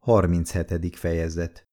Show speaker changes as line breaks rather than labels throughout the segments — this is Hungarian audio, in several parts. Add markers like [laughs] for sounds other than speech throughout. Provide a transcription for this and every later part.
37. fejezet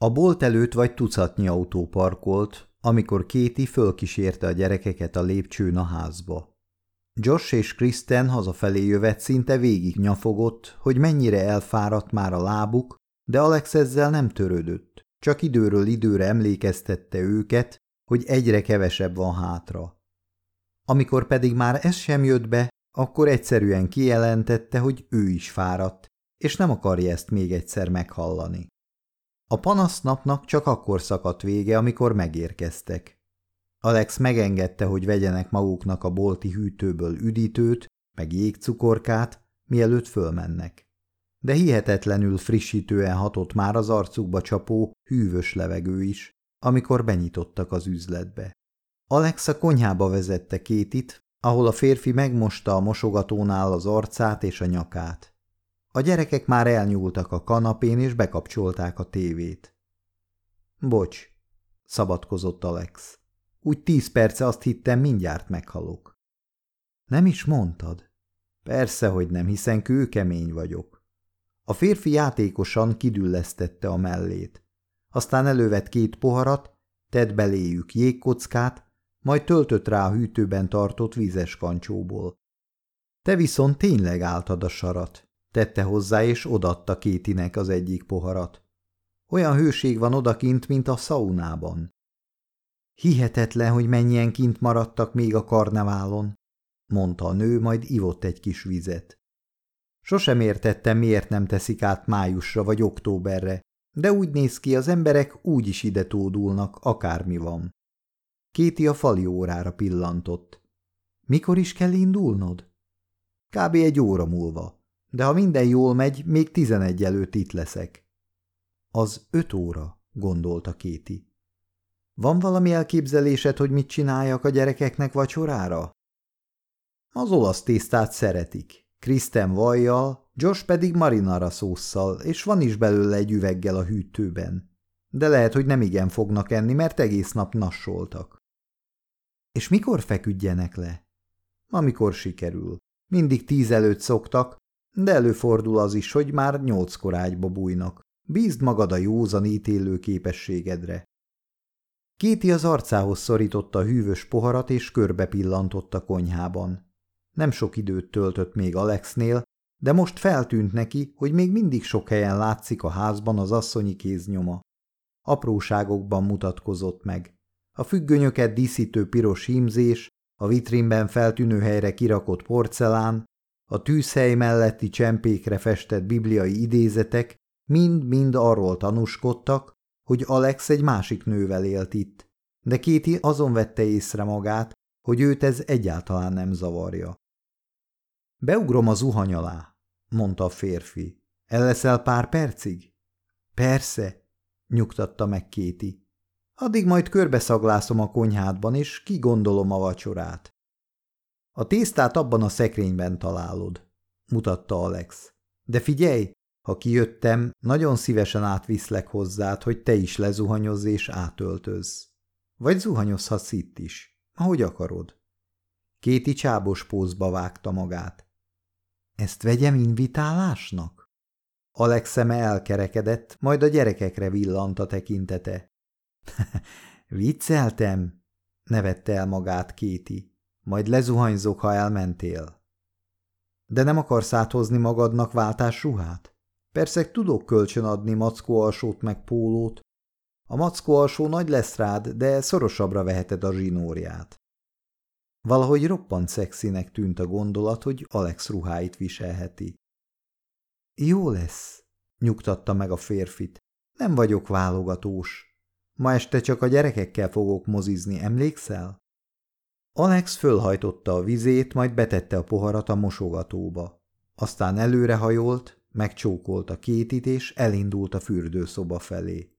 A bolt előtt vagy tucatnyi autó parkolt, amikor Kéti fölkísérte a gyerekeket a lépcsőn a házba. Josh és Kristen hazafelé jövet szinte végig nyafogott, hogy mennyire elfáradt már a lábuk, de Alex ezzel nem törődött, csak időről időre emlékeztette őket, hogy egyre kevesebb van hátra. Amikor pedig már ez sem jött be, akkor egyszerűen kijelentette, hogy ő is fáradt, és nem akarja ezt még egyszer meghallani. A panasznapnak csak akkor szakadt vége, amikor megérkeztek. Alex megengedte, hogy vegyenek maguknak a bolti hűtőből üdítőt, meg jégcukorkát, mielőtt fölmennek. De hihetetlenül frissítően hatott már az arcukba csapó, hűvös levegő is, amikor benyitottak az üzletbe. Alex a konyhába vezette Kétit, ahol a férfi megmosta a mosogatónál az arcát és a nyakát. A gyerekek már elnyúltak a kanapén, és bekapcsolták a tévét. Bocs, szabadkozott Alex. Úgy tíz perce azt hittem, mindjárt meghalok. Nem is mondtad? Persze, hogy nem, hiszen kőkemény vagyok. A férfi játékosan kidüllesztette a mellét. Aztán elővett két poharat, tett beléjük jégkockát, majd töltött rá a hűtőben tartott vízes kancsóból. Te viszont tényleg álltad a sarat, tette hozzá, és odatta Kétinek az egyik poharat. Olyan hőség van odakint, mint a szaunában. Hihetetlen, hogy mennyien kint maradtak még a karneválon, mondta a nő, majd ivott egy kis vizet. Sosem értettem, miért nem teszik át májusra vagy októberre, de úgy néz ki, az emberek úgy is ide tódulnak, akármi van. Kéti a fali órára pillantott. Mikor is kell indulnod? Kb. egy óra múlva, de ha minden jól megy, még tizenegy előtt itt leszek. Az öt óra, gondolta Kéti. Van valami elképzelésed, hogy mit csináljak a gyerekeknek vacsorára? Az olasz tésztát szeretik. Kristen vajjal, Josh pedig marinara szósszal, és van is belőle egy üveggel a hűtőben. De lehet, hogy nem igen fognak enni, mert egész nap nassoltak. És mikor feküdjenek le? Amikor sikerül. Mindig tíz előtt szoktak, de előfordul az is, hogy már nyolckor ágyba bújnak. Bízd magad a józan ítélő képességedre. Kéti az arcához szorította a hűvös poharat, és körbe pillantott a konyhában. Nem sok időt töltött még Alexnél, de most feltűnt neki, hogy még mindig sok helyen látszik a házban az asszonyi kéznyoma. Apróságokban mutatkozott meg. A függönyöket díszítő piros hímzés, a vitrínben feltűnő helyre kirakott porcelán, a tűzhely melletti csempékre festett bibliai idézetek mind-mind arról tanúskodtak, hogy Alex egy másik nővel élt itt, de Kéti azon vette észre magát, hogy őt ez egyáltalán nem zavarja. Beugrom a zuhany alá, mondta a férfi. El leszel pár percig? Persze, nyugtatta meg Kéti. Addig majd körbeszaglászom a konyhádban, és kigondolom a vacsorát. A tésztát abban a szekrényben találod, mutatta Alex. De figyelj, ha kijöttem, nagyon szívesen átviszlek hozzád, hogy te is lezuhanyozz és átöltözz. Vagy zuhanyozhatsz itt is, ahogy akarod. Kéti csábos pózba vágta magát. Ezt vegyem invitálásnak? Alex szeme elkerekedett, majd a gyerekekre villant a tekintete. [laughs] Vicceltem, nevette el magát Kéti. Majd lezuhanyzok, ha elmentél. De nem akarsz áthozni magadnak váltásruhát? Persze tudok kölcsön adni mackó alsót meg pólót. A mackó alsó nagy lesz rád, de szorosabbra veheted a zsinórját. Valahogy roppant szexinek tűnt a gondolat, hogy Alex ruháit viselheti. Jó lesz, nyugtatta meg a férfit. Nem vagyok válogatós. Ma este csak a gyerekekkel fogok mozizni, emlékszel? Alex fölhajtotta a vizét, majd betette a poharat a mosogatóba. Aztán előrehajolt, megcsókolta kétit, és elindult a fürdőszoba felé.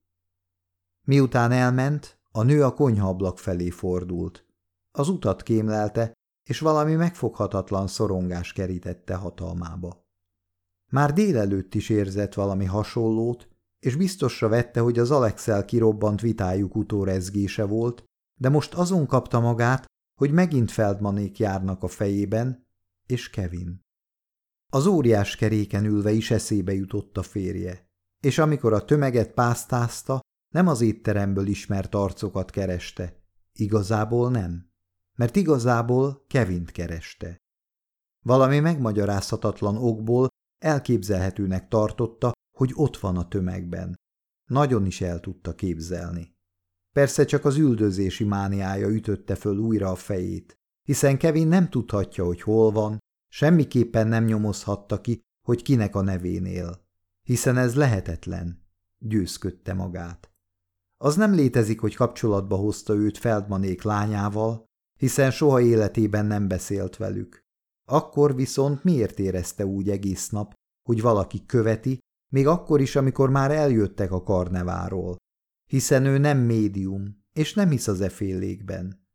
Miután elment, a nő a konyhablak felé fordult. Az utat kémlelte, és valami megfoghatatlan szorongás kerítette hatalmába. Már délelőtt is érzett valami hasonlót, és biztosra vette, hogy az Alexel kirobbant vitájuk utórezgése volt, de most azon kapta magát, hogy megint Feldmanék járnak a fejében, és Kevin. Az óriás keréken ülve is eszébe jutott a férje, és amikor a tömeget pásztázta, nem az étteremből ismert arcokat kereste. Igazából nem, mert igazából Kevint kereste. Valami megmagyarázhatatlan okból elképzelhetőnek tartotta, hogy ott van a tömegben. Nagyon is el tudta képzelni. Persze csak az üldözési mániája ütötte föl újra a fejét, hiszen Kevin nem tudhatja, hogy hol van, semmiképpen nem nyomozhatta ki, hogy kinek a nevén él. Hiszen ez lehetetlen, győzködte magát. Az nem létezik, hogy kapcsolatba hozta őt Feldmanék lányával, hiszen soha életében nem beszélt velük. Akkor viszont miért érezte úgy egész nap, hogy valaki követi, még akkor is, amikor már eljöttek a karneváról? Hiszen ő nem médium, és nem hisz az efélékben.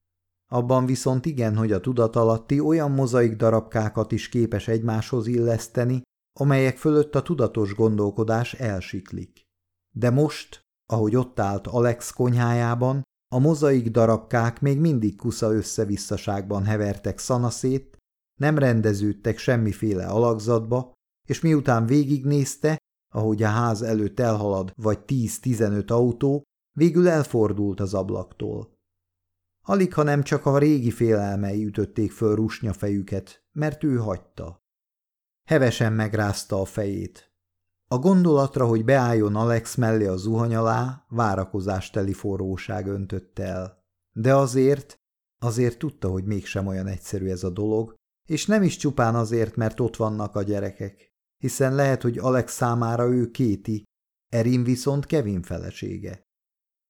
Abban viszont igen, hogy a tudatalatti olyan mozaik darabkákat is képes egymáshoz illeszteni, amelyek fölött a tudatos gondolkodás elsiklik. De most, ahogy ott állt Alex konyhájában, a mozaik darabkák még mindig kusza összevisszaságban hevertek szanaszét, nem rendeződtek semmiféle alakzatba, és miután végignézte, ahogy a ház előtt elhalad vagy 10-15 autó, végül elfordult az ablaktól. Alig, ha nem csak a régi félelmei ütötték föl rusnya fejüket, mert ő hagyta. Hevesen megrázta a fejét. A gondolatra, hogy beálljon Alex mellé a zuhany alá, várakozásteli forróság öntötte el. De azért, azért tudta, hogy mégsem olyan egyszerű ez a dolog, és nem is csupán azért, mert ott vannak a gyerekek, hiszen lehet, hogy Alex számára ő Kéti, Erin viszont Kevin felesége.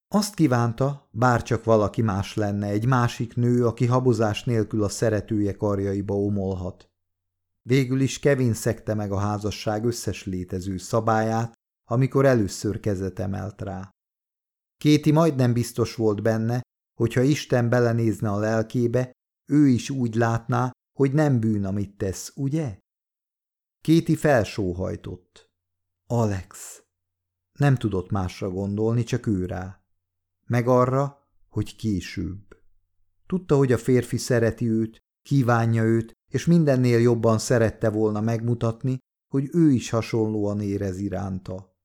Azt kívánta, bár csak valaki más lenne, egy másik nő, aki habozás nélkül a szeretője karjaiba omolhat. Végül is Kevin szekte meg a házasság összes létező szabályát, amikor először kezet emelt rá. Kéti majdnem biztos volt benne, hogyha Isten belenézne a lelkébe, ő is úgy látná, hogy nem bűn, amit tesz, ugye? Kéti felsóhajtott. Alex. Nem tudott másra gondolni, csak ő rá. Meg arra, hogy később. Tudta, hogy a férfi szereti őt, kívánja őt, és mindennél jobban szerette volna megmutatni, hogy ő is hasonlóan érez iránta.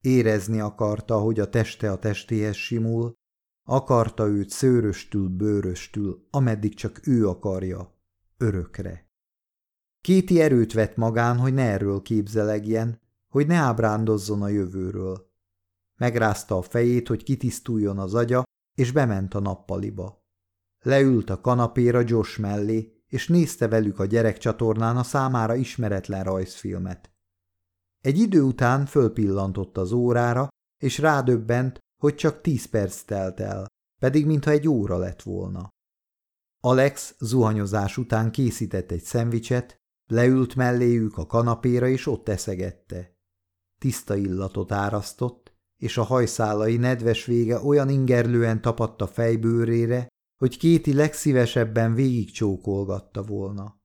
Érezni akarta, hogy a teste a testéhez simul, akarta őt szőröstül, bőröstül, ameddig csak ő akarja, örökre. Kéti erőt vett magán, hogy ne erről képzelegjen, hogy ne ábrándozzon a jövőről. Megrázta a fejét, hogy kitisztuljon az agya, és bement a nappaliba. Leült a kanapéra Josh mellé, és nézte velük a gyerekcsatornán a számára ismeretlen rajzfilmet. Egy idő után fölpillantott az órára, és rádöbbent, hogy csak tíz perc telt el, pedig mintha egy óra lett volna. Alex zuhanyozás után készített egy szendvicset, leült melléjük a kanapéra, és ott eszegette. Tiszta illatot árasztott, és a hajszálai nedves vége olyan ingerlően tapadt a fejbőrére, hogy Kéti legszívesebben végigcsókolgatta volna.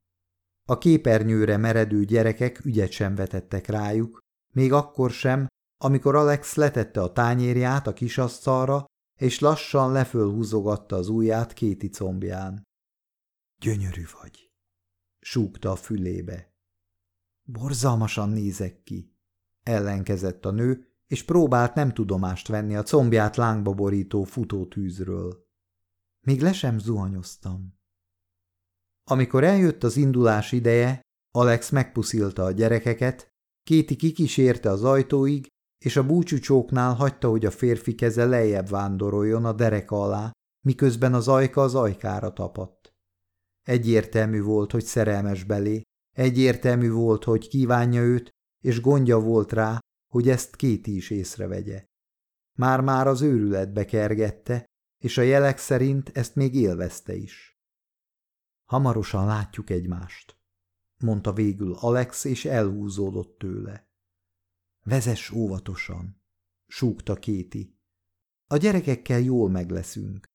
A képernyőre meredő gyerekek ügyet sem vetettek rájuk, még akkor sem, amikor Alex letette a tányérját a kisasztalra, és lassan lefölhúzogatta az ujját Kéti combján. Gyönyörű vagy, súgta a fülébe. Borzalmasan nézek ki, ellenkezett a nő, és próbált nem tudomást venni a combját lángba borító futótűzről. Még le sem zuhanyoztam. Amikor eljött az indulás ideje, Alex megpuszilta a gyerekeket, Kéti kikísérte az ajtóig, és a búcsúcsóknál hagyta, hogy a férfi keze lejjebb vándoroljon a dereka alá, miközben az ajka az ajkára tapadt. Egyértelmű volt, hogy szerelmes belé, egyértelmű volt, hogy kívánja őt, és gondja volt rá, hogy ezt Kéti is észrevegye. Már-már az őrületbe kergette, és a jelek szerint ezt még élvezte is. Hamarosan látjuk egymást, mondta végül Alex, és elhúzódott tőle. Vezess óvatosan, súgta Kéti. A gyerekekkel jól megleszünk.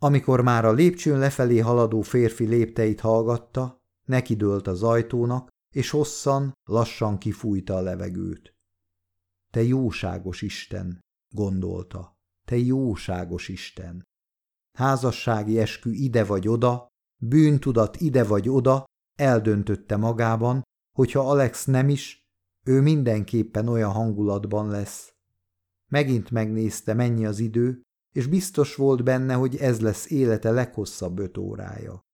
Amikor már a lépcsőn lefelé haladó férfi lépteit hallgatta, nekidőlt az ajtónak, és hosszan, lassan kifújta a levegőt. Te jóságos Isten, gondolta. Te jóságos Isten! Házassági eskü ide vagy oda, bűntudat ide vagy oda, eldöntötte magában, Hogyha Alex nem is, ő mindenképpen olyan hangulatban lesz. Megint megnézte, mennyi az idő, és biztos volt benne, hogy ez lesz élete leghosszabb öt órája.